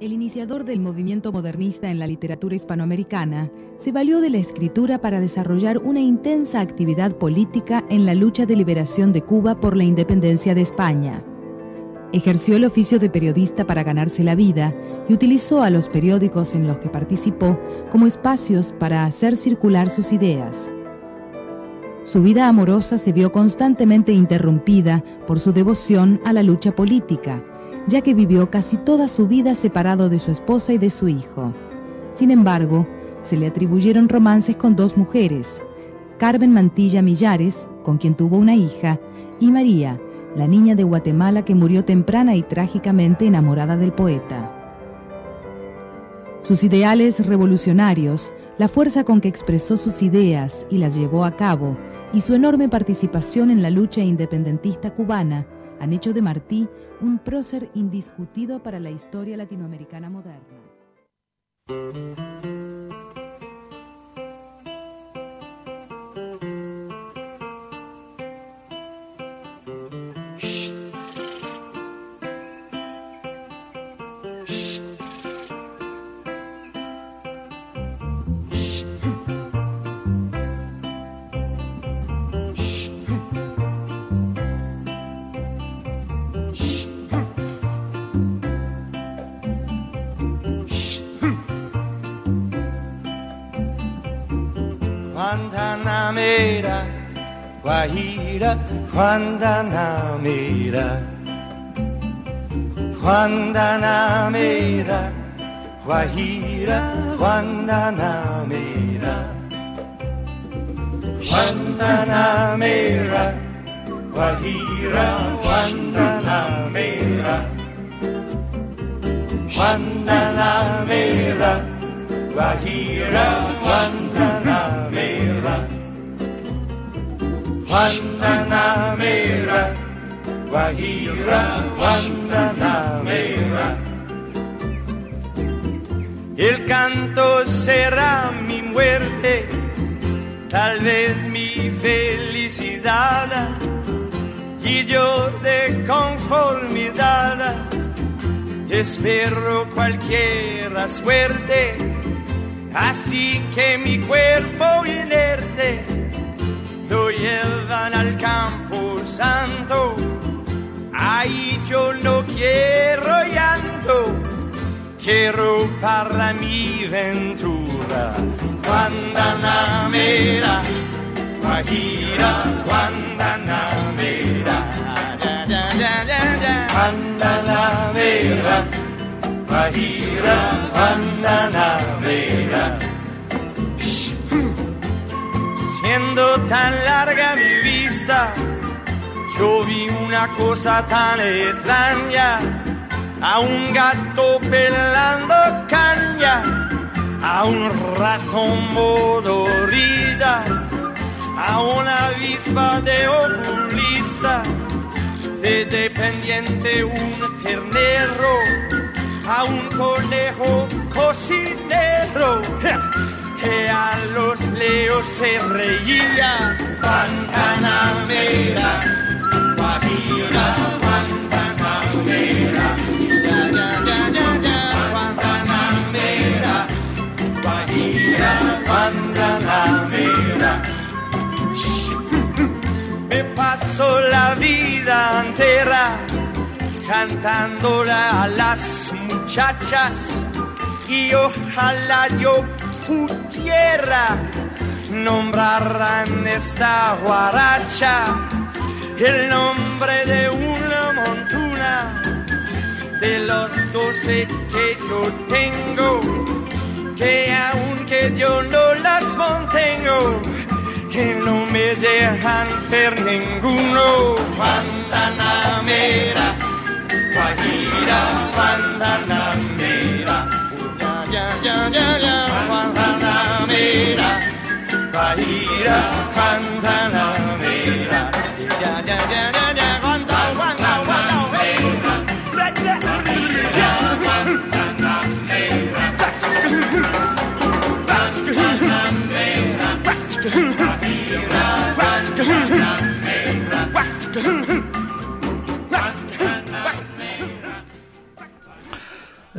el iniciador del movimiento modernista en la literatura hispanoamericana, se valió de la escritura para desarrollar una intensa actividad política en la lucha de liberación de Cuba por la independencia de España. Ejerció el oficio de periodista para ganarse la vida y utilizó a los periódicos en los que participó como espacios para hacer circular sus ideas. Su vida amorosa se vio constantemente interrumpida por su devoción a la lucha política, ya que vivió casi toda su vida separado de su esposa y de su hijo. Sin embargo, se le atribuyeron romances con dos mujeres, Carmen Mantilla Millares, con quien tuvo una hija, y María, la niña de Guatemala que murió temprana y trágicamente enamorada del poeta. Sus ideales revolucionarios, la fuerza con que expresó sus ideas y las llevó a cabo, y su enorme participación en la lucha independentista cubana, han hecho de Martí un prócer indiscutido para la historia latinoamericana moderna. Guantanamera, Guajira, Guantanamera. Guantanamera, Guajira, Guantanamera. Guantanamera, Guajira, Guantanamera. Guantanamera, Guajira, Guantanamera. Guantanamera, Guajira, Guantanamera. El canto será mi muerte, tal vez mi felicidad, y yo de conformidad espero cualquiera suerte, así que mi cuerpo inerte llevan al campo santo. Ahí yo no quiero llanto, quiero para mi ventura. Guantanamera, Guajira, Guantanamera. Guantanamera, Guajira, Guantanamera. Siendo tan larga mi vista, yo vi una cosa tan extraña, a un gato pelando caña, a un ratón modorida, a una avispa de oculista, de dependiente un ternero, a un conejo cocinero que a los leos se reía. Guantanamera, Guajira, Guantanamera. Ya, ya, ya, ya, ya. Guantanamera, Guajira, Guantanamera. Me paso la vida entera cantándola a las muchachas y ojalá yo pudiera nombrar en esta guaracha el nombre de una montuna de los doce que yo tengo, que aunque yo no las mantengo, que no me dejan ver ninguno. Guantanamera. Guantanamera, 呀呀呀呀，黄花茶美了，白茶香茶了。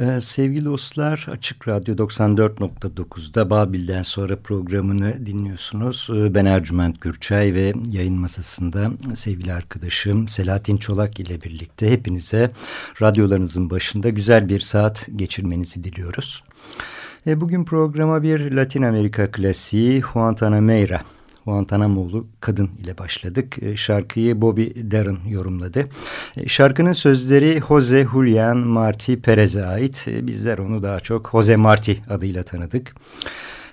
Ee, sevgili dostlar Açık Radyo 94.9'da Babil'den sonra programını dinliyorsunuz. Ee, ben Ercüment Gürçay ve yayın masasında sevgili arkadaşım Selahattin Çolak ile birlikte hepinize radyolarınızın başında güzel bir saat geçirmenizi diliyoruz. Ee, bugün programa bir Latin Amerika klasiği Guantanamera Guantanamo'lu kadın ile başladık. E, şarkıyı Bobby Darin yorumladı. E, şarkının sözleri Jose Julian Marti Perez'e ait. E, bizler onu daha çok Jose Marti adıyla tanıdık.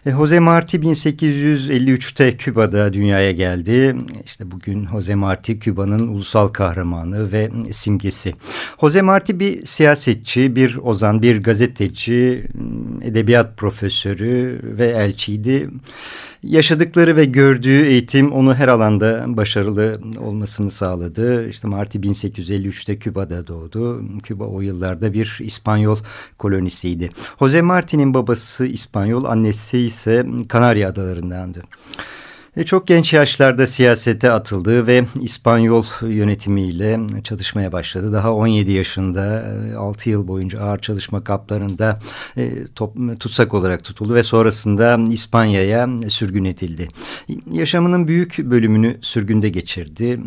Jose Marti 1853'te Küba'da dünyaya geldi. İşte bugün Jose Marti Küba'nın ulusal kahramanı ve simgesi. Jose Marti bir siyasetçi, bir ozan, bir gazeteci, edebiyat profesörü ve elçiydi. Yaşadıkları ve gördüğü eğitim onu her alanda başarılı olmasını sağladı. İşte Marti 1853'te Küba'da doğdu. Küba o yıllarda bir İspanyol kolonisiydi. Jose Marti'nin babası İspanyol, annesi ise Kanarya Adaları'ndandı. E, çok genç yaşlarda siyasete atıldı ve İspanyol yönetimiyle çalışmaya başladı. Daha 17 yaşında 6 e, yıl boyunca ağır çalışma kaplarında e, tutsak olarak tutuldu ve sonrasında İspanya'ya sürgün edildi. Yaşamının büyük bölümünü sürgünde geçirdi.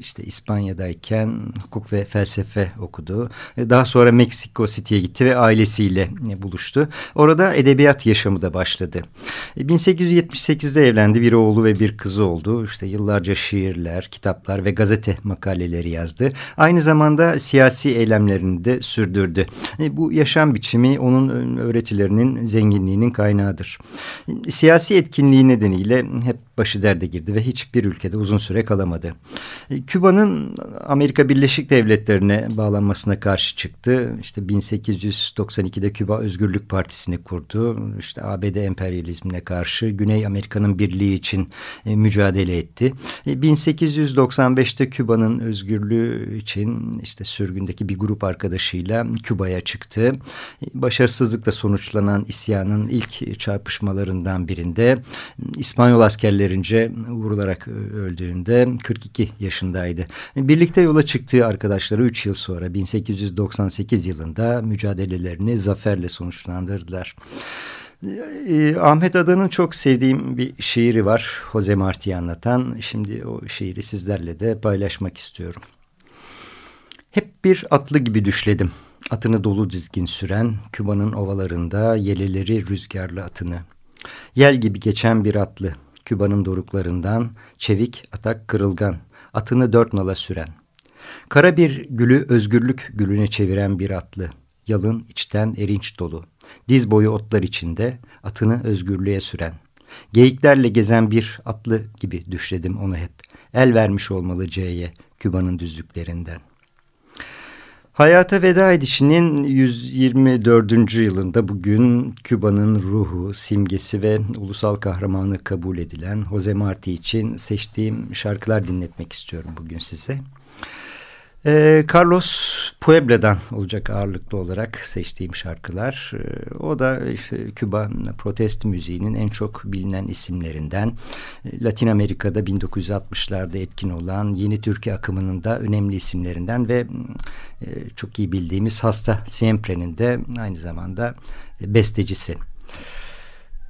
İşte İspanya'dayken hukuk ve felsefe okudu. Daha sonra Meksiko City'ye gitti ve ailesiyle buluştu. Orada edebiyat yaşamı da başladı. 1878'de evlendi. Bir oğlu ve bir kızı oldu. İşte yıllarca şiirler, kitaplar ve gazete makaleleri yazdı. Aynı zamanda siyasi eylemlerini de sürdürdü. E, bu yaşam biçimi onun öğretilerinin zenginliğinin kaynağıdır. Siyasi etkinliği nedeniyle hep başı derde girdi ve hiçbir ülkede uzun süre kalamadı. E, Küba'nın Amerika Birleşik Devletleri'ne bağlanmasına karşı çıktı. İşte 1892'de Küba Özgürlük Partisi'ni kurdu. İşte ABD emperyalizmine karşı Güney Amerika'nın birliği için e, mücadele etti. 1895'te e, Küba'nın özgürlüğü için işte sürgündeki bir grup arkadaşıyla Küba'ya çıktı. Başarısızlıkla sonuçlanan isyanın ilk çarpışmalarından birinde İspanyol askerleri askerince vurularak öldüğünde 42 yaşındaydı. Birlikte yola çıktığı arkadaşları 3 yıl sonra 1898 yılında mücadelelerini zaferle sonuçlandırdılar. Ee, Ahmet Adan'ın çok sevdiğim bir şiiri var. Jose Marti'yi anlatan. Şimdi o şiiri sizlerle de paylaşmak istiyorum. Hep bir atlı gibi düşledim. Atını dolu dizgin süren, Küba'nın ovalarında yeleleri rüzgarlı atını. Yel gibi geçen bir atlı, Küba'nın doruklarından çevik atak kırılgan, atını dört nala süren. Kara bir gülü özgürlük gülüne çeviren bir atlı, yalın içten erinç dolu. Diz boyu otlar içinde atını özgürlüğe süren. Geyiklerle gezen bir atlı gibi düşledim onu hep. El vermiş olmalı C'ye Küba'nın düzlüklerinden. Hayata veda edişinin 124. yılında bugün Küba'nın ruhu, simgesi ve ulusal kahramanı kabul edilen Jose Marti için seçtiğim şarkılar dinletmek istiyorum bugün size. Ee, Carlos Puebla'dan olacak ağırlıklı olarak seçtiğim şarkılar. Ee, o da işte, Küba protest müziğinin en çok bilinen isimlerinden. Ee, Latin Amerika'da 1960'larda etkin olan yeni Türkiye akımının da önemli isimlerinden ve e, çok iyi bildiğimiz Hasta Siempre'nin de aynı zamanda e, bestecisi.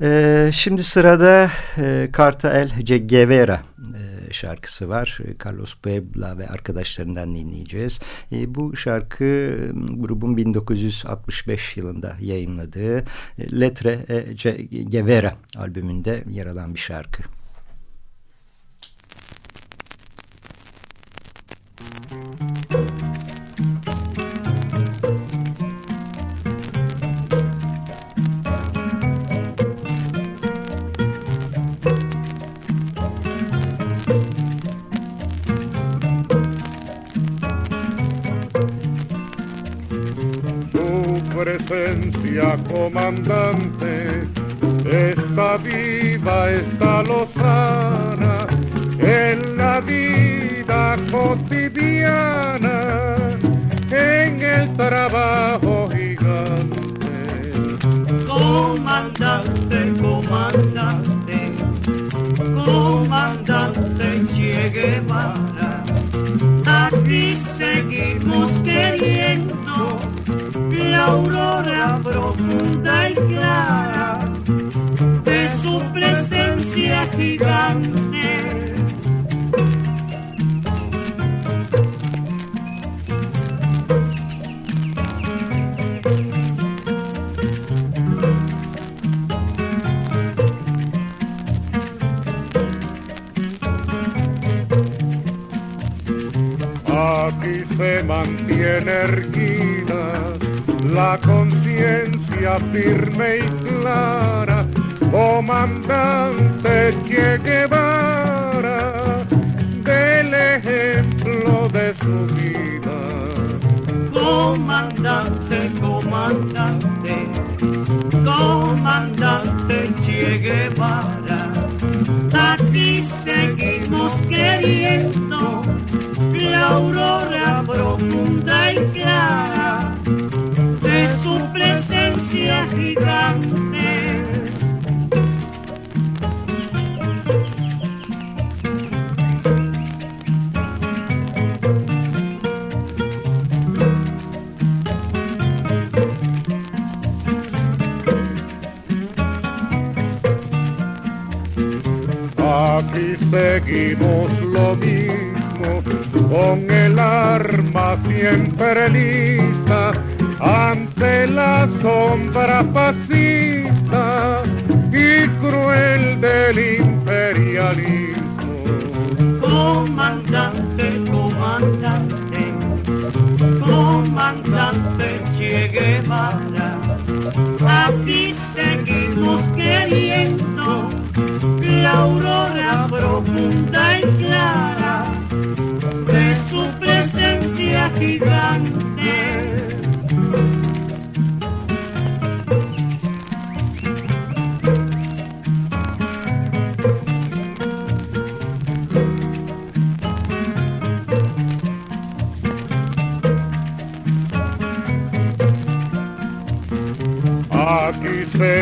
Ee, şimdi sırada e, Carta El Guevara e, şarkısı var. Carlos Puebla ve arkadaşlarından dinleyeceğiz. E, bu şarkı grubun 1965 yılında yayınladığı e, Letre e Guevara albümünde yer alan bir şarkı. Comandante, está viva, está lozana en la vida cotidiana, en el trabajo gigante. Comandante, comandante, comandante Che Guevara, aquí seguimos queriendo la aurora profunda y clara de su presencia gigante. Aquí se mantiene erguida la conciencia firme y clara, comandante Che Guevara, del ejemplo de su vida. Comandante, comandante, comandante Che Guevara, aquí seguimos queriendo la aurora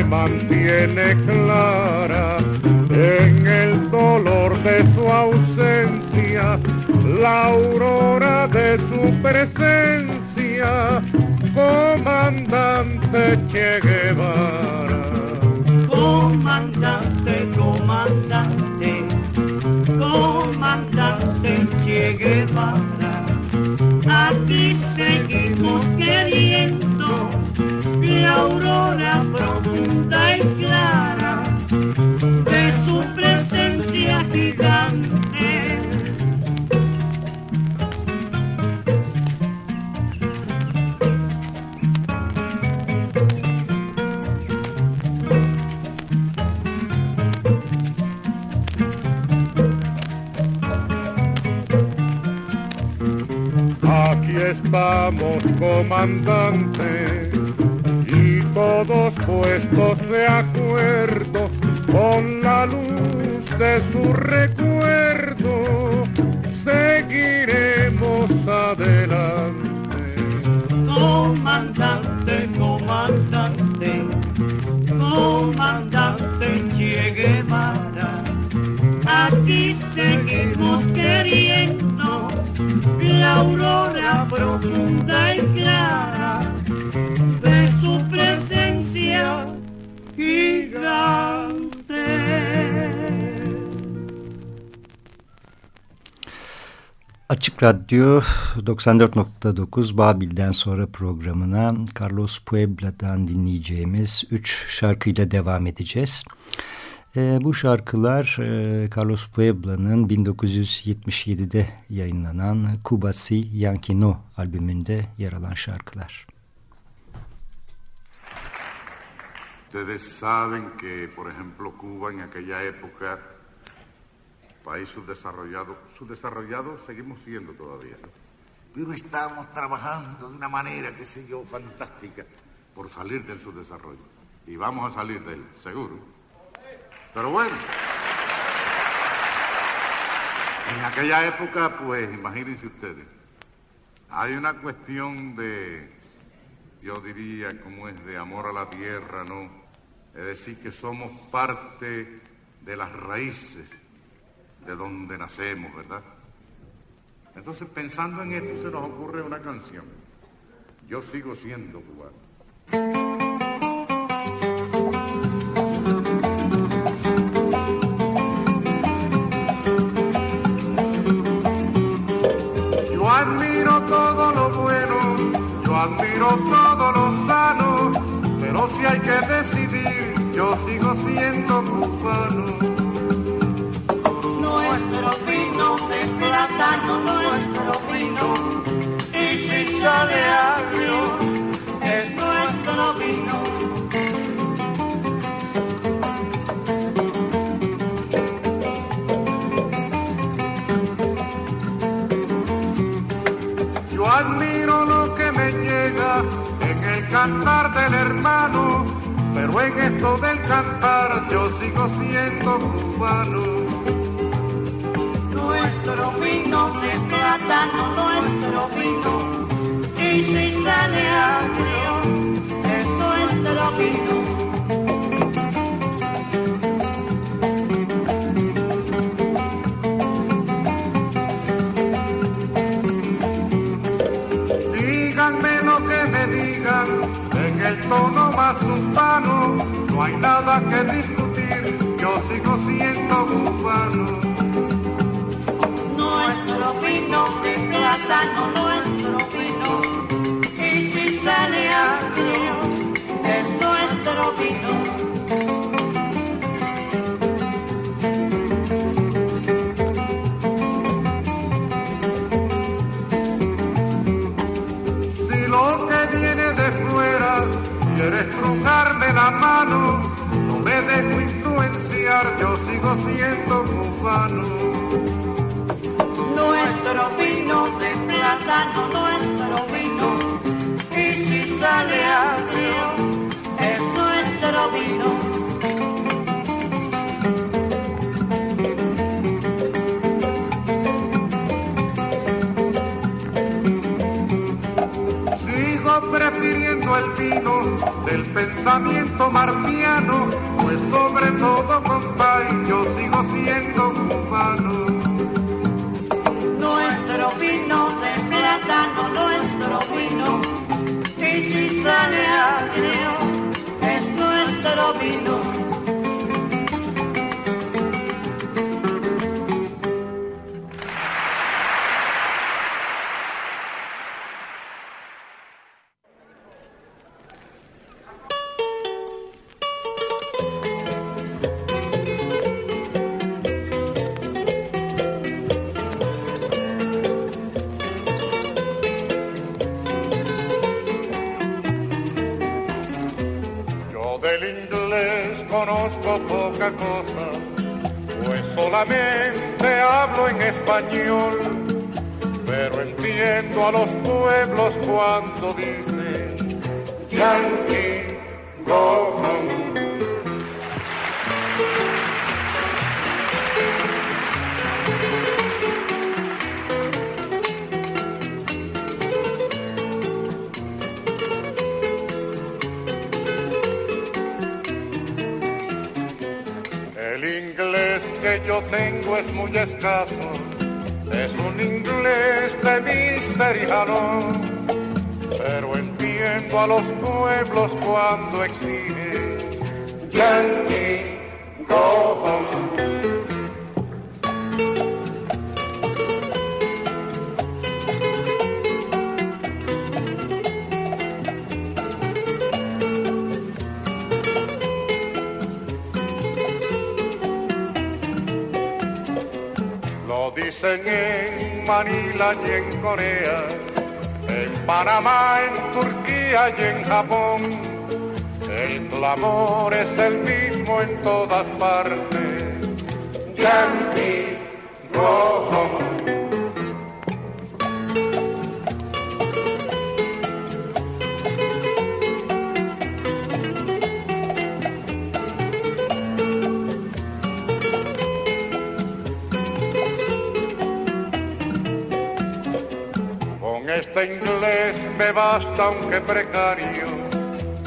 mantiene clara en el dolor de su ausencia, la aurora de su presencia, comandante Che Guevara. Comandante, comandante, comandante Che Guevara, aquí seguimos queriendo la aurora Açık Radyo 94.9 Babil'den sonra programına Carlos Puebla'dan dinleyeceğimiz üç şarkıyla devam edeceğiz. E, bu şarkılar e, Carlos Puebla'nın 1977'de yayınlanan Cubasi Yankee No albümünde yer alan şarkılar. Ustedes saben que, por ejemplo, Cuba en aquella época, país subdesarrollado, subdesarrollado seguimos siendo todavía, ¿no? pero estamos trabajando de una manera, qué sé yo, fantástica, por salir del subdesarrollo. Y vamos a salir de él, seguro. Pero bueno, en aquella época, pues imagínense ustedes, hay una cuestión de, yo diría, como es, de amor a la tierra, ¿no? Es decir, que somos parte de las raíces de donde nacemos, ¿verdad? Entonces, pensando en esto, se nos ocurre una canción. Yo sigo siendo cubano. Yo admiro todo lo bueno, yo admiro todo lo sano, pero si hay que decidir, yo sigo siendo cubano. Nuestro vino, y si sale agrio, es nuestro vino. Yo admiro lo que me llega en el cantar del hermano, pero en esto del cantar yo sigo siendo cubano. Nuestro vino de plátano, nuestro vino, y si sale agrio, es nuestro vino. Tono más urbano, no hay nada que discutir, yo sigo siendo cubano. Plátano, nuestro vino, y si sale agrio, es nuestro vino. Si lo que viene de fuera quieres trucarme la mano, no me dejo influenciar, yo sigo siendo cubano. Plátano, nuestro vino, y si sale agrio, es nuestro vino. Sigo prefiriendo el vino del pensamiento marciano, pues sobre todo, compadre, yo sigo siendo cubano. Nuestro en todas partes. Yankee Rojo. Con este inglés me basta aunque precario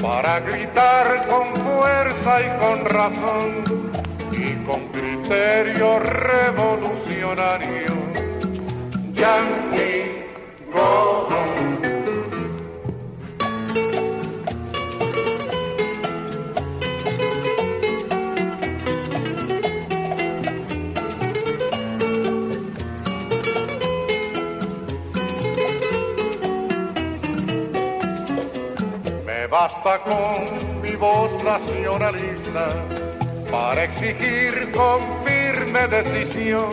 para gritar con fuerza y con razón y con criterio revolucionario. Yankee, basta con mi voz nacionalista para exigir con firme decisión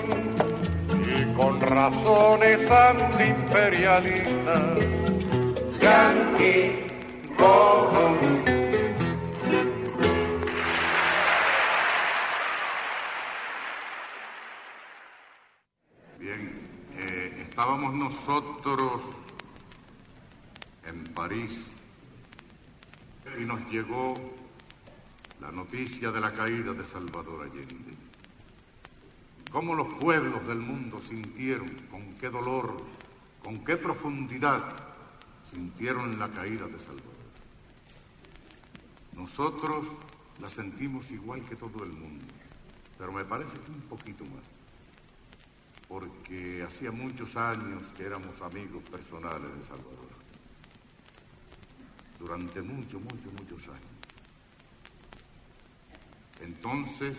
y con razones antiimperialistas. Yankee, go Bien, eh, estábamos nosotros en París y nos llegó la noticia de la caída de Salvador Allende. Cómo los pueblos del mundo sintieron, con qué dolor, con qué profundidad sintieron la caída de Salvador. Nosotros la sentimos igual que todo el mundo, pero me parece que un poquito más, porque hacía muchos años que éramos amigos personales de Salvador durante muchos, muchos, muchos años. Entonces,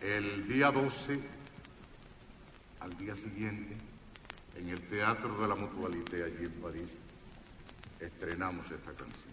el día 12, al día siguiente, en el Teatro de la Mutualité allí en París, estrenamos esta canción.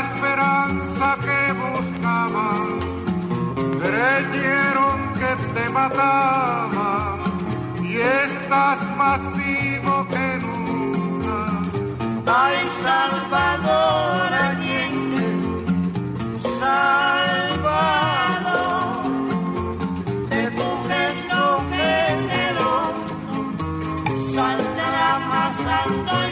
y estás más vivo que nunca. Ay, Salvador Allende, Salvador, de tu gesto generoso saldrá más alto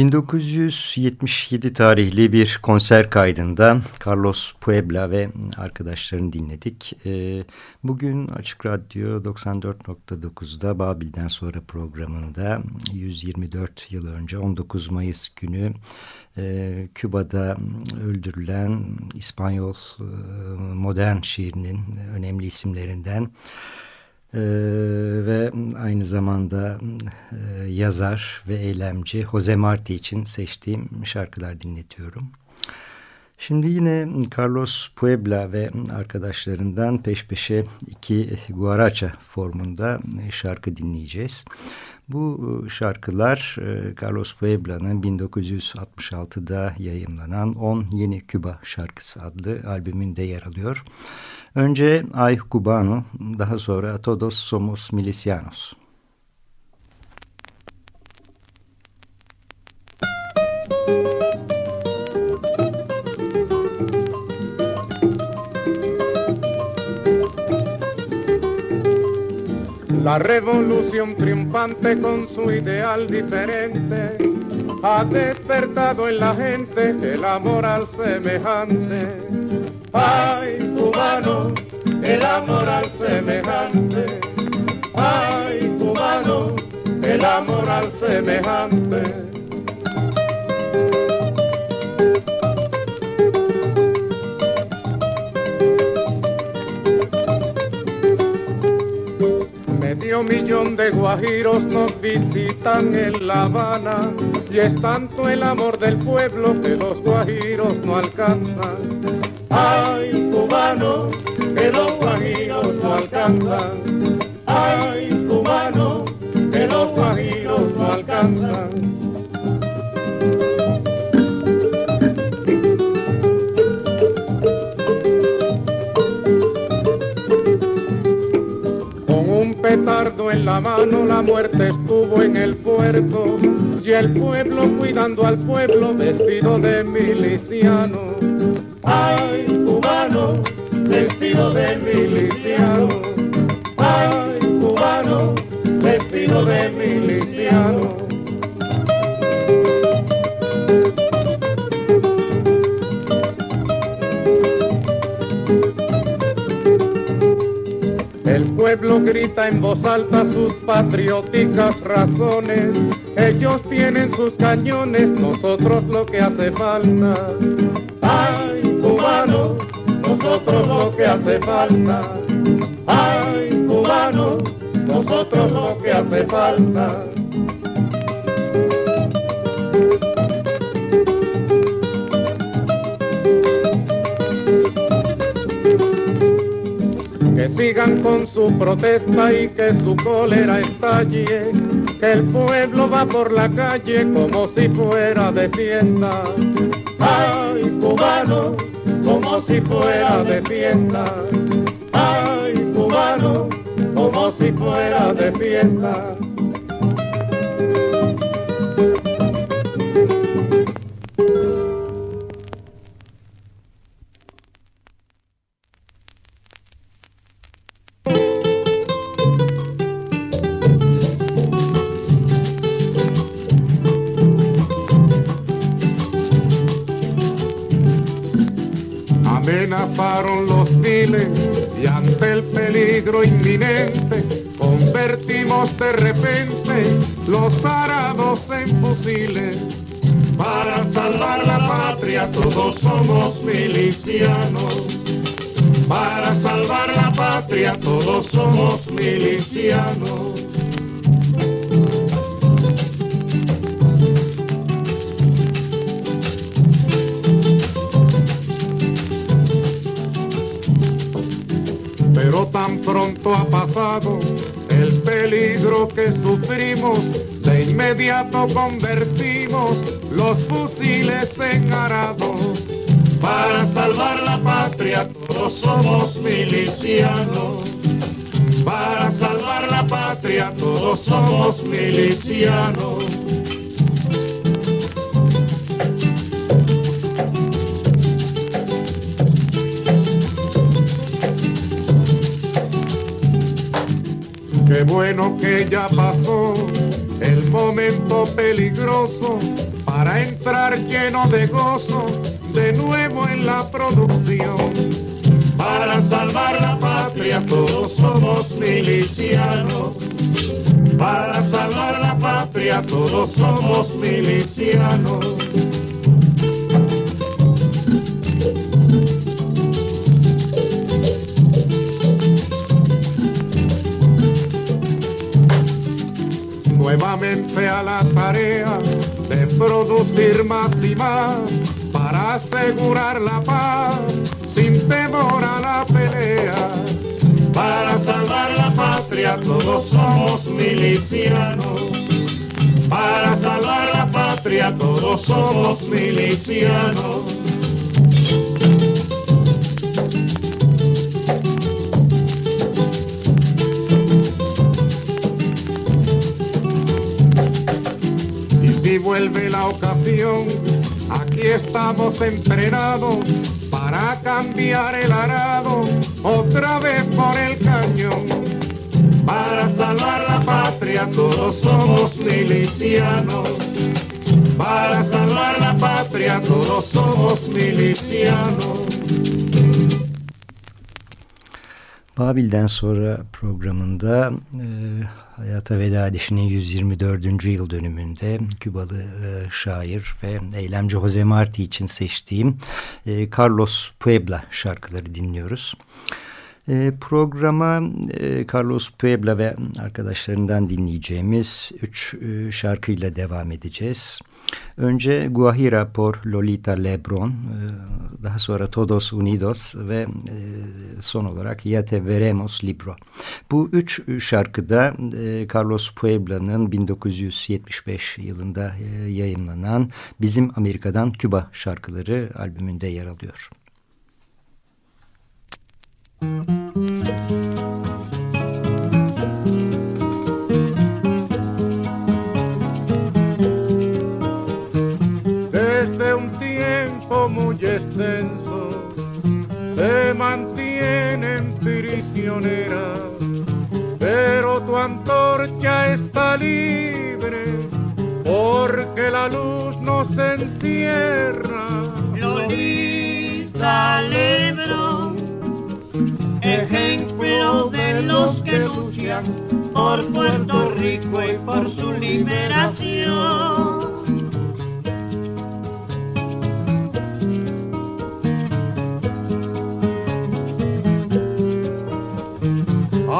1977 tarihli bir konser kaydından Carlos Puebla ve arkadaşlarını dinledik. Ee, bugün Açık Radyo 94.9'da Babil'den sonra programında 124 yıl önce 19 Mayıs günü e, Küba'da öldürülen İspanyol e, modern şiirinin önemli isimlerinden ee, ve aynı zamanda e, yazar ve eylemci Jose Marti için seçtiğim şarkılar dinletiyorum. Şimdi yine Carlos Puebla ve arkadaşlarından peş peşe iki guaracha formunda şarkı dinleyeceğiz. Bu şarkılar e, Carlos Puebla'nın 1966'da yayımlanan 10 Yeni Küba şarkısı adlı albümünde yer alıyor. Önce Ay Cubano, daha sonra Todos Somos Milicianos. La revolución triunfante con su ideal diferente ha despertado en la gente el amor al semejante Ay, cubano, el amor al semejante. Ay, cubano, el amor al semejante. Medio millón de guajiros nos visitan en La Habana y es tanto el amor del pueblo que los guajiros no alcanzan Ay, cubano, que los guajiros no alcanzan. Ay, cubano, que los guajiros no alcanzan. Con un petardo en la mano la muerte estuvo en el puerto y el pueblo cuidando al pueblo vestido de miliciano Ay, cubano, vestido de miliciano. Ay, cubano, vestido de miliciano. El pueblo grita en voz alta sus patrióticas razones. Ellos tienen sus cañones, nosotros lo que hace falta. Ay, cubano, nosotros lo que hace falta. Ay, cubano, nosotros lo que hace falta. Que sigan con su protesta y que su cólera estalle, que el pueblo va por la calle como si fuera de fiesta. Ay, cubano, como si fuera de fiesta. Ay, cubano, como si fuera de fiesta. Amenazaron los miles y ante el peligro inminente convertimos de repente los arados en fusiles. Para salvar la patria todos somos milicianos. Para salvar la patria todos somos milicianos. Tan pronto ha pasado el peligro que sufrimos, de inmediato convertimos los fusiles en arados. Para salvar la patria todos somos milicianos. Para salvar la patria todos somos milicianos. Qué bueno que ya pasó el momento peligroso para entrar lleno de gozo de nuevo en la producción. Para salvar la patria todos somos milicianos. Para salvar la patria todos somos milicianos. A la tarea de producir más y más para asegurar la paz sin temor a la pelea. Para salvar la patria todos somos milicianos. Para salvar la patria todos somos milicianos. Vuelve la ocasión, aquí estamos entrenados para cambiar el arado otra vez por el cañón. Para salvar la patria todos somos milicianos. Para salvar la patria todos somos milicianos. Babil'den sonra programında e, hayata veda edişinin 124. yıl dönümünde Kübalı e, şair ve eylemci Jose Marti için seçtiğim e, Carlos Puebla şarkıları dinliyoruz. E, programa e, Carlos Puebla ve arkadaşlarından dinleyeceğimiz üç e, şarkıyla devam edeceğiz. Önce Guajira por Lolita Lebron, daha sonra Todos Unidos ve son olarak Ya Te Veremos Libro. Bu üç şarkıda Carlos Puebla'nın 1975 yılında yayınlanan Bizim Amerika'dan Küba şarkıları albümünde yer alıyor. Müzik muy extenso te mantienen prisionera, pero tu antorcha está libre porque la luz nos encierra. Lolita Lebron, ejemplo de los que luchan por Puerto Rico y por su liberación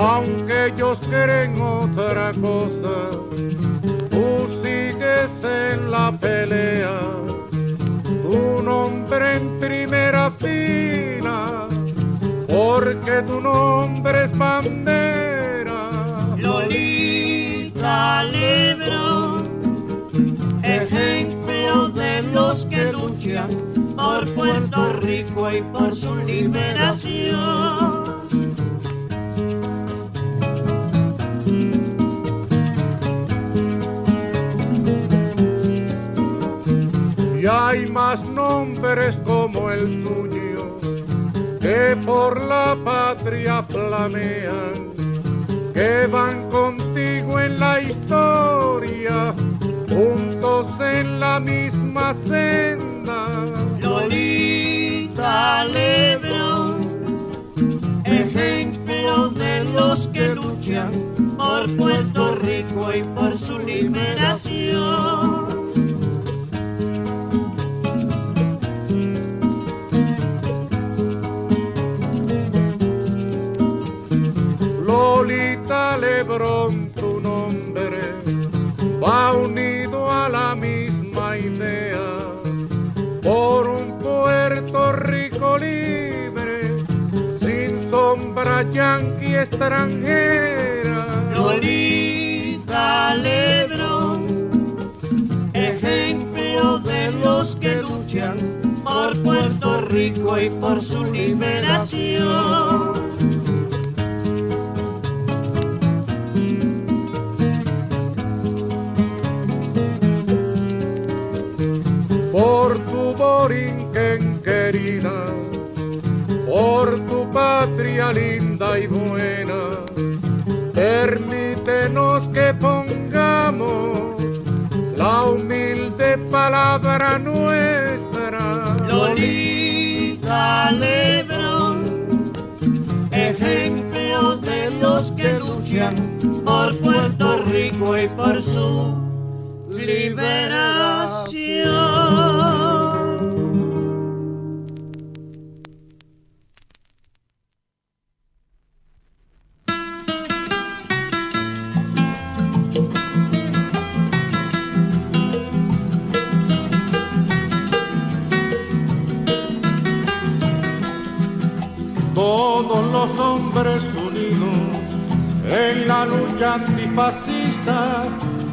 aunque ellos quieren otra cosa, tú sigues en la pelea, tu nombre en primera fila, porque tu nombre es bandera. Lolita Lebron, ejemplo de los que luchan por Puerto Rico y por su liberación más nombres como el tuyo que por la patria flamean, que van contigo en la historia, juntos en la misma senda. Lolita Lebrón, ejemplo de los que luchan por Puerto Rico y por su liberación. Tu nombre va unido a la misma idea por un Puerto Rico libre, sin sombra yanqui extranjera. Lolita Lebrón, ejemplo de los que luchan por Puerto Rico y por su liberación. Por tu patria linda y buena, permítenos que pongamos la humilde palabra nuestra. Lolita Lebrón, ejemplo de los que luchan por Puerto Rico y por su liberación. Antifascista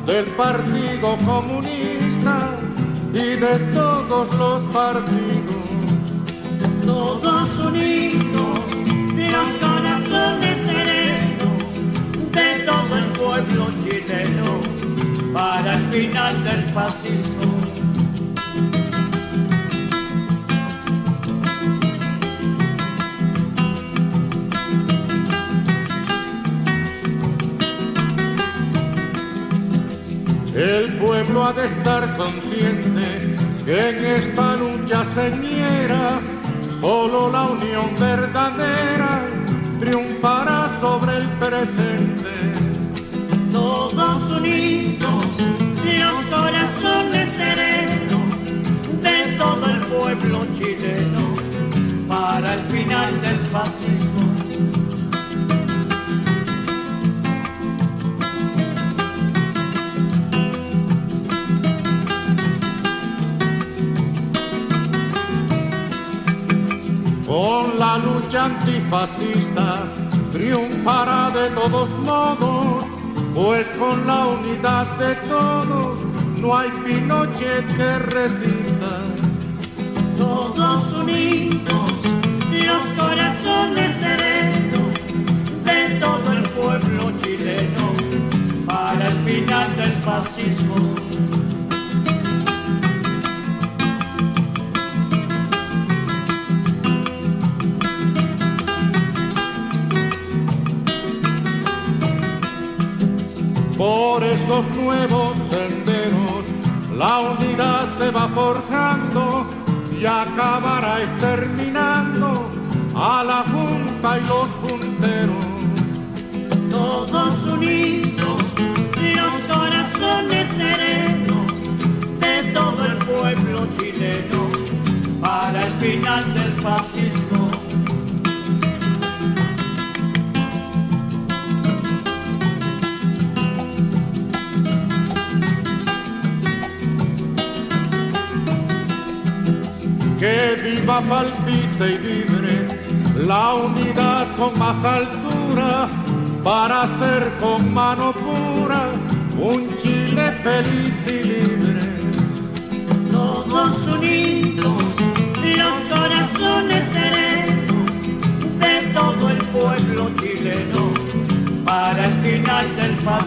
del Partido Comunista y de todos los partidos. Todos unidos, los corazones serenos de todo el pueblo chileno para el final del fascismo. Pueblo ha de estar consciente que en esta lucha señera solo la unión verdadera triunfará sobre el presente. Todos unidos, los corazones serenos de todo el pueblo chileno para el final del fascismo. Con la lucha antifascista triunfará de todos modos, pues con la unidad de todos no hay Pinochet que resista. Todos unidos, los corazones serenos de todo el pueblo chileno para el final del fascismo. Esos nuevos senderos la unidad se va forjando y acabará exterminando a la Junta y los punteros. Todos unidos, los corazones serenos de todo el pueblo chileno para el final del fascismo. Viva palpite y vibre la unidad con más altura para hacer con mano pura un Chile feliz y libre. Todos unidos, los corazones serenos de todo el pueblo chileno para el final del fascismo.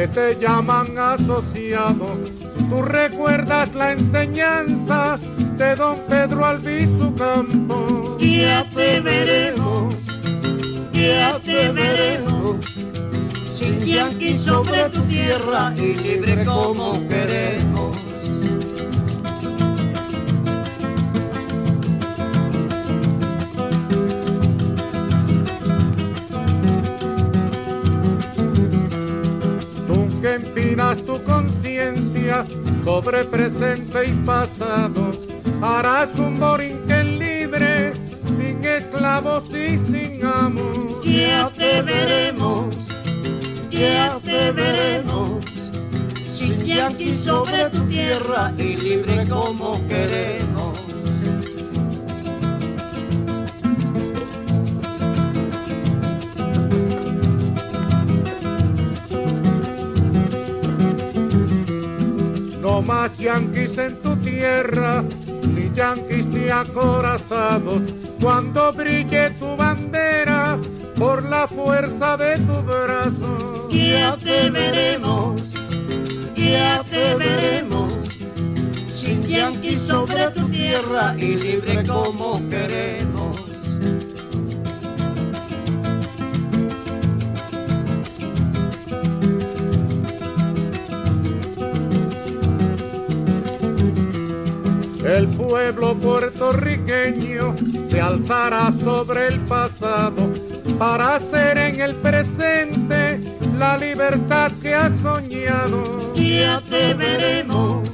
Que te llaman asociado. Tú recuerdas la enseñanza de don Pedro Albizu Campo. Ya te veremos, ya te veremos. Sin yanqui sobre tu tierra y libre como queremos. Empinas tu conciencia sobre presente y pasado. Harás un borinquen libre, sin esclavos y sin amo. Ya te veremos, ya te veremos. Sin yanqui sobre tu tierra y libre como queremos. No más yanquis en tu tierra, ni yanquis ni acorazados, cuando brille tu bandera por la fuerza de tu brazo. Ya te veremos, ya te veremos, sin yanquis sobre tu tierra y libre como queremos. El pueblo puertorriqueño se alzará sobre el pasado para hacer en el presente la libertad que ha soñado. Ya te veremos,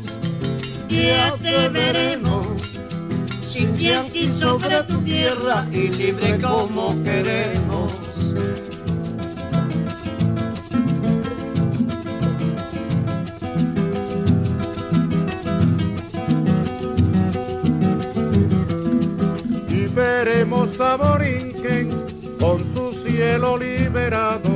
ya te veremos, sin yanqui sobre tu tierra y libre como queremos. Veremos a Borinquen con su cielo liberado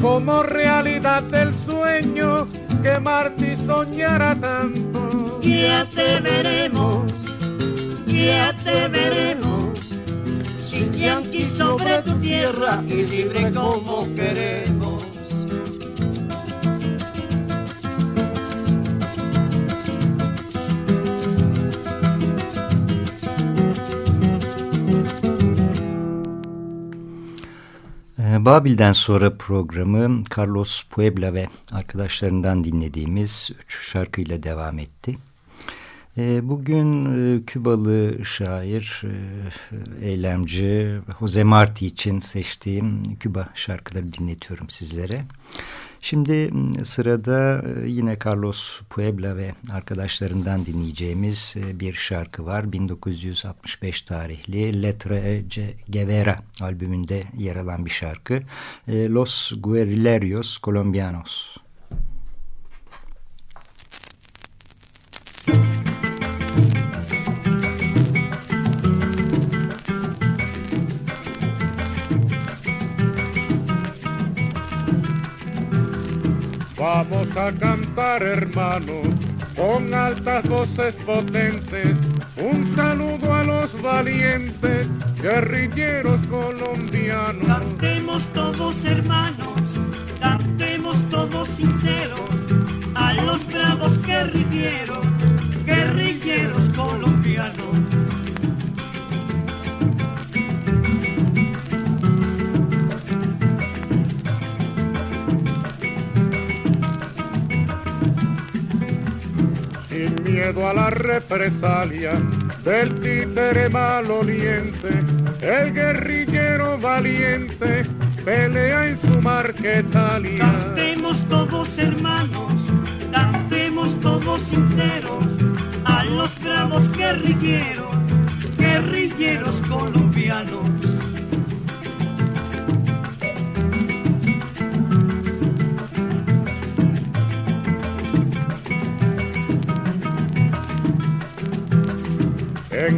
como realidad del sueño que Martí soñara tanto. Ya te veremos, ya te veremos, sin yanqui sobre tu tierra y libre como queremos. Babil'den sonra programı Carlos Puebla ve arkadaşlarından dinlediğimiz üç şarkıyla devam etti. Bugün Kübalı şair, eylemci Jose Marti için seçtiğim Küba şarkıları dinletiyorum sizlere. Şimdi sırada yine Carlos Puebla ve arkadaşlarından dinleyeceğimiz bir şarkı var. 1965 tarihli Letra e Guevara albümünde yer alan bir şarkı. Los Guerrilleros Colombianos. Vamos cantar, hermano, con altas voces potentes. Un saludo a los valientes guerrilleros colombianos. Cantemos todos, hermanos, cantemos todos sinceros. A los bravos guerrilleros, guerrilleros colombianos. Miedo a la represalia del títere maloliente, el guerrillero valiente pelea en su marquetalia. Cantemos todos hermanos, cantemos todos sinceros, a los bravos guerrilleros, guerrilleros colombianos.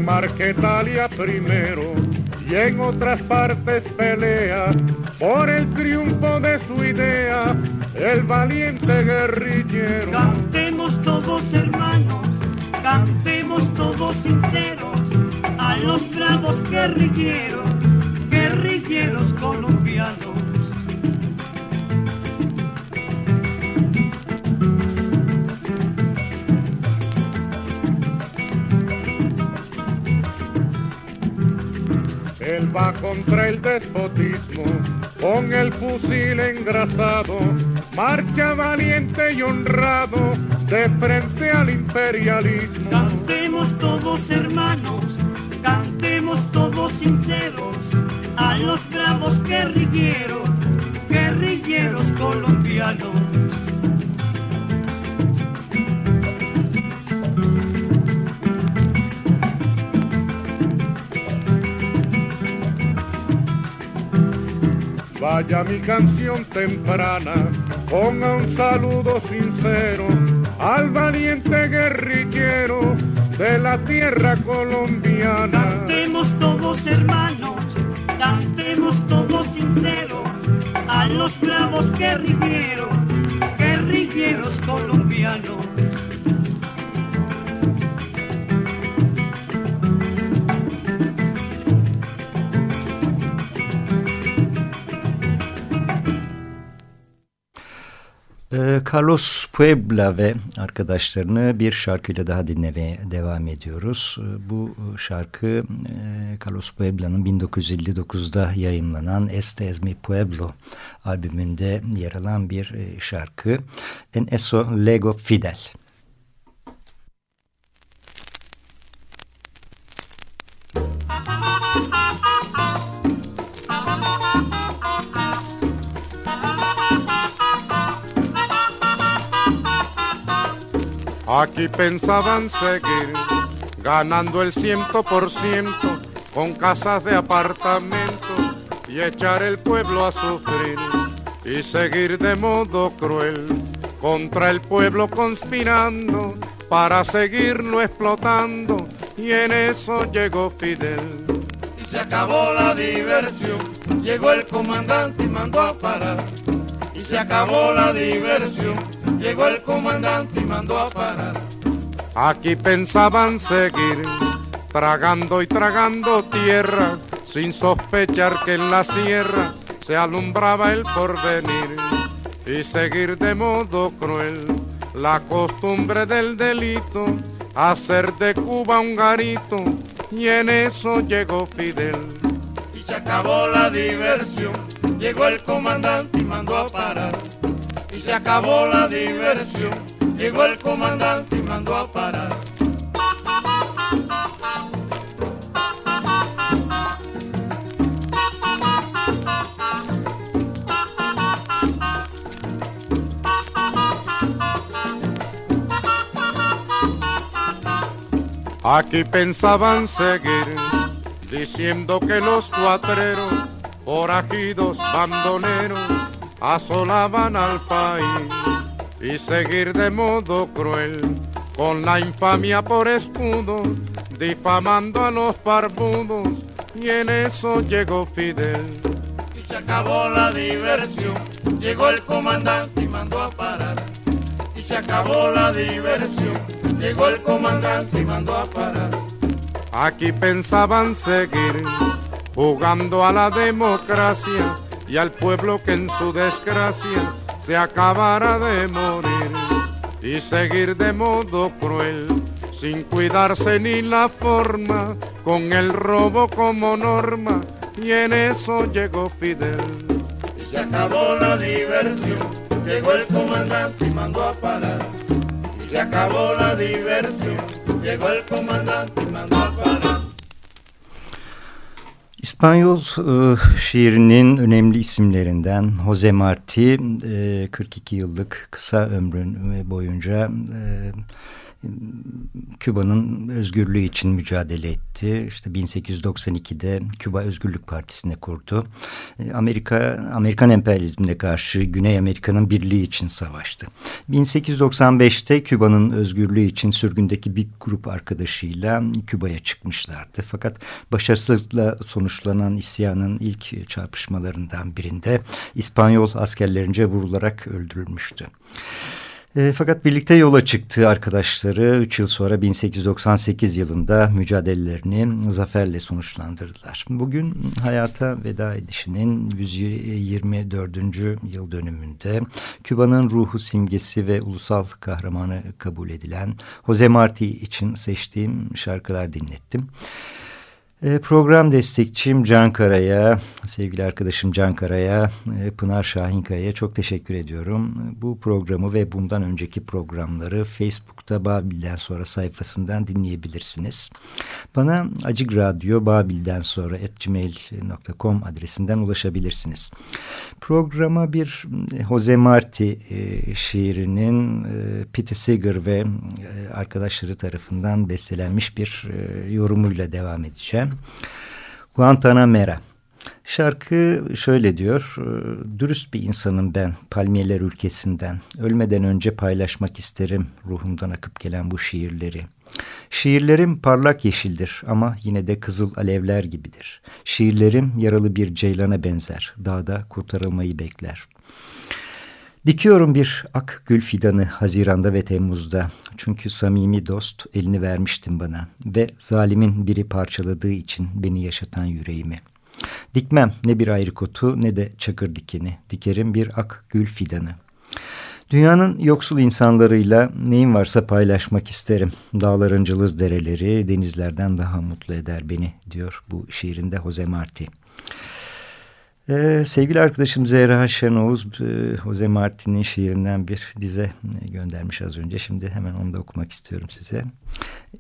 En Marquetalia primero y en otras partes pelea por el triunfo de su idea el valiente guerrillero. Cantemos todos hermanos, cantemos todos sinceros, a los bravos guerrilleros, guerrilleros colombianos. Contra el despotismo con el fusil engrasado, marcha valiente y honrado de frente al imperialismo. Cantemos todos hermanos, cantemos todos sinceros a los bravos guerrilleros, guerrilleros colombianos. Vaya mi canción temprana, ponga un saludo sincero al valiente guerrillero de la tierra colombiana. Cantemos todos hermanos, cantemos todos sinceros a los bravos guerrilleros, guerrilleros colombianos. Carlos Puebla ve arkadaşlarını bir şarkıyla daha dinlemeye devam ediyoruz. Ee, bu şarkı e, Carlos Puebla'nın 1959'da yayınlanan Este es pueblo albümünde yer alan bir e, şarkı. En eso lego fidel. Aquí pensaban seguir ganando el ciento por ciento con casas de apartamento y echar el pueblo a sufrir y seguir de modo cruel contra el pueblo conspirando para seguirlo explotando y en eso llegó Fidel. Y se acabó la diversión, llegó el comandante y mandó a parar. Y se acabó la diversión Llegó el comandante y mandó a parar. Aquí pensaban seguir, tragando y tragando tierra, sin sospechar que en la sierra se alumbraba el porvenir. Y seguir de modo cruel la costumbre del delito, hacer de Cuba un garito, y en eso llegó Fidel. Y se acabó la diversión, llegó el comandante y mandó a parar se acabó la diversión. Llegó el comandante y mandó a parar. Aquí pensaban seguir diciendo que los cuatreros, forajidos, bandoneros, asolaban al país y seguir de modo cruel con la infamia por escudo, difamando a los barbudos y en eso llegó Fidel. Y se acabó la diversión, llegó el comandante y mandó a parar. Y se acabó la diversión, llegó el comandante y mandó a parar. Aquí pensaban seguir jugando a la democracia y al pueblo que en su desgracia se acabara de morir y seguir de modo cruel sin cuidarse ni la forma con el robo como norma y en eso llegó Fidel. Y se acabó la diversión, llegó el comandante y mandó a parar. Y se acabó la diversión, llegó el comandante y mandó a parar. İspanyol e, şiirinin önemli isimlerinden Jose Marti e, 42 yıllık kısa ömrün boyunca e, Küba'nın özgürlüğü için mücadele etti. İşte 1892'de Küba Özgürlük Partisi'ni kurdu. E, Amerika Amerikan emperyalizmine karşı Güney Amerika'nın birliği için savaştı. 1895'te Küba'nın özgürlüğü için sürgündeki bir grup arkadaşıyla Küba'ya çıkmışlardı. Fakat başarısızla sonuçlanan isyanın ilk çarpışmalarından birinde İspanyol askerlerince vurularak öldürülmüştü. E, fakat birlikte yola çıktı arkadaşları 3 yıl sonra 1898 yılında mücadelelerini zaferle sonuçlandırdılar. Bugün hayata veda edişinin 124. yıl dönümünde Küba'nın ruhu simgesi ve ulusal kahramanı kabul edilen Jose Marti için seçtiğim şarkılar dinlettim. E, program destekçim Can Kara'ya, sevgili arkadaşım Can Kara'ya, e, Pınar Şahinkaya'ya çok teşekkür ediyorum. Bu programı ve bundan önceki programları Facebook'ta Babil'den sonra sayfasından dinleyebilirsiniz. Bana Acık Radyo Babil'den sonra gmail.com adresinden ulaşabilirsiniz. Programa bir e, Jose Marti şiirinin Pete Seeger ve arkadaşları tarafından bestelenmiş bir yorumuyla devam edeceğim. Guantanamera. Şarkı şöyle diyor, dürüst bir insanım ben palmiyeler ülkesinden. Ölmeden önce paylaşmak isterim ruhumdan akıp gelen bu şiirleri. Şiirlerim parlak yeşildir ama yine de kızıl alevler gibidir. Şiirlerim yaralı bir ceylana benzer, dağda kurtarılmayı bekler. Dikiyorum bir ak gül fidanı Haziran'da ve Temmuz'da. Çünkü samimi dost elini vermiştin bana ve zalimin biri parçaladığı için beni yaşatan yüreğimi. Dikmem ne bir ayrikotu ne de çakır dikeni. Dikerim bir ak gül fidanı. Dünyanın yoksul insanlarıyla neyim varsa paylaşmak isterim. Dağların cılız dereleri denizlerden daha mutlu eder beni diyor bu şiirinde Jose Marti. Ee, sevgili arkadaşım Zehra Şenoğuz, e, Jose Martin'in şiirinden bir dize e, göndermiş az önce. Şimdi hemen onu da okumak istiyorum size.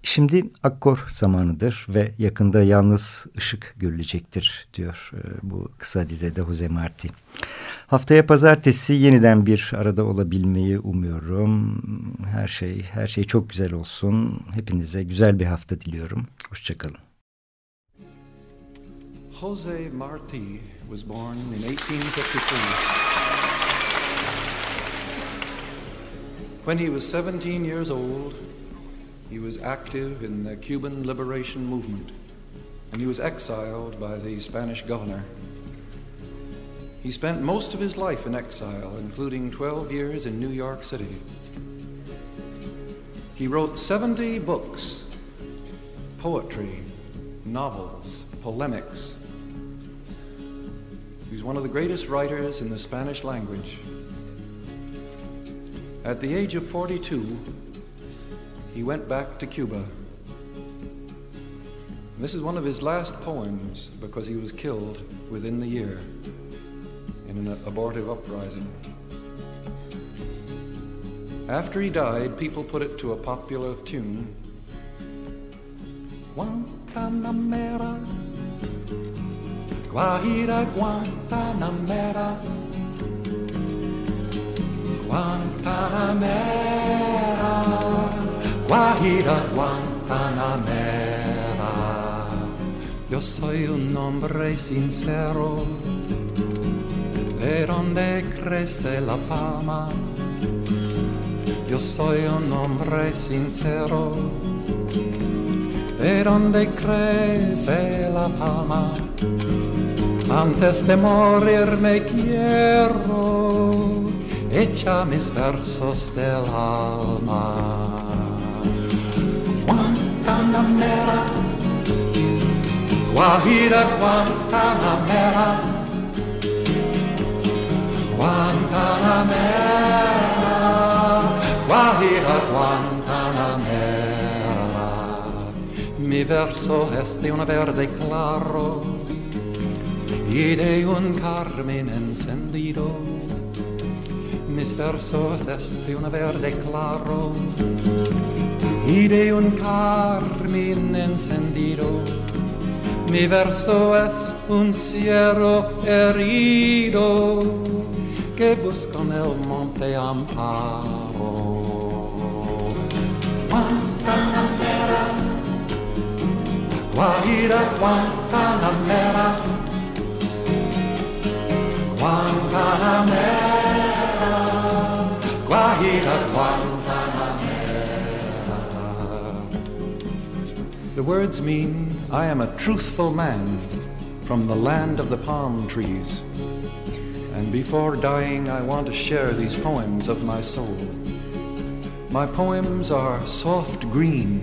Şimdi akkor zamanıdır ve yakında yalnız ışık görülecektir diyor e, bu kısa dizede Jose Martin. Haftaya pazartesi yeniden bir arada olabilmeyi umuyorum. Her şey her şey çok güzel olsun. Hepinize güzel bir hafta diliyorum. Hoşçakalın. Jose Marti was born in 1853. When he was 17 years old, he was active in the Cuban liberation movement, and he was exiled by the Spanish governor. He spent most of his life in exile, including 12 years in New York City. He wrote 70 books, poetry, novels, polemics, He's one of the greatest writers in the Spanish language. At the age of 42, he went back to Cuba. This is one of his last poems because he was killed within the year in an abortive uprising. After he died, people put it to a popular tune. Guantanamera Guajira Guantanamera. Guantanamera. Guajira Guantanamera. Yo soy un hombre sincero de donde crece la palma Yo soy un hombre sincero de donde crece la palma antes de morir me quiero echa mis versos del alma. Guantanamera Guajira Guantanamera Guantanamera Guajira Guantanamera Mi verso es de un verde claro Jede un carmen encendido. Mis versos este un verde claro. Jede un carmen encendido. Mi verso es un cielo herido Que busca en el monte amparo. Guantanamera Guajira Guantanamera Guantanamera, Guajira Guantanamera. The words mean, I am a truthful man from the land of the palm trees. And before dying, I want to share these poems of my soul. My poems are soft green.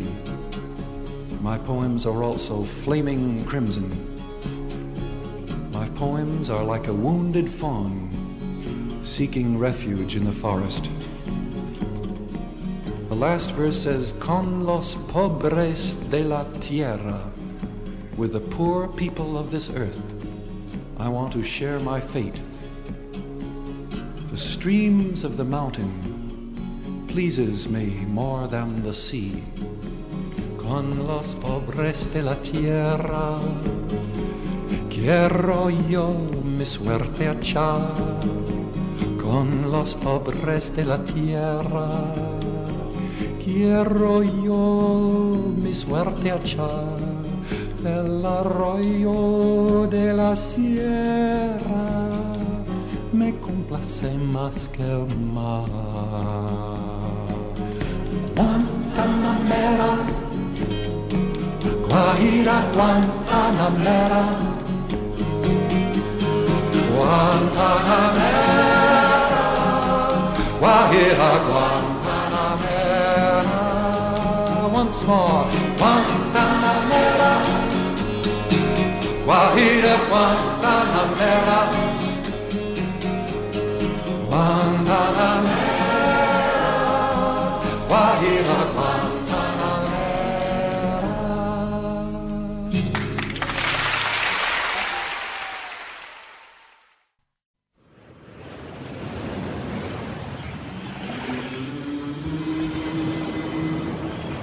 My poems are also flaming crimson poems are like a wounded fawn seeking refuge in the forest. The last verse says, Con los pobres de la tierra, with the poor people of this earth, I want to share my fate. The streams of the mountain pleases me more than the sea. Con los pobres de la tierra quiero yo mi suerte echar. Con los pobres de la tierra quiero yo mi suerte echar. El arroyo de la sierra me complace más que el mar. Guantanamera, Guajira Guantanamera, Guantanamera, Guajira Guantanamera, once more, Guantanamera, Guajira Guantanamera. Guantanamera,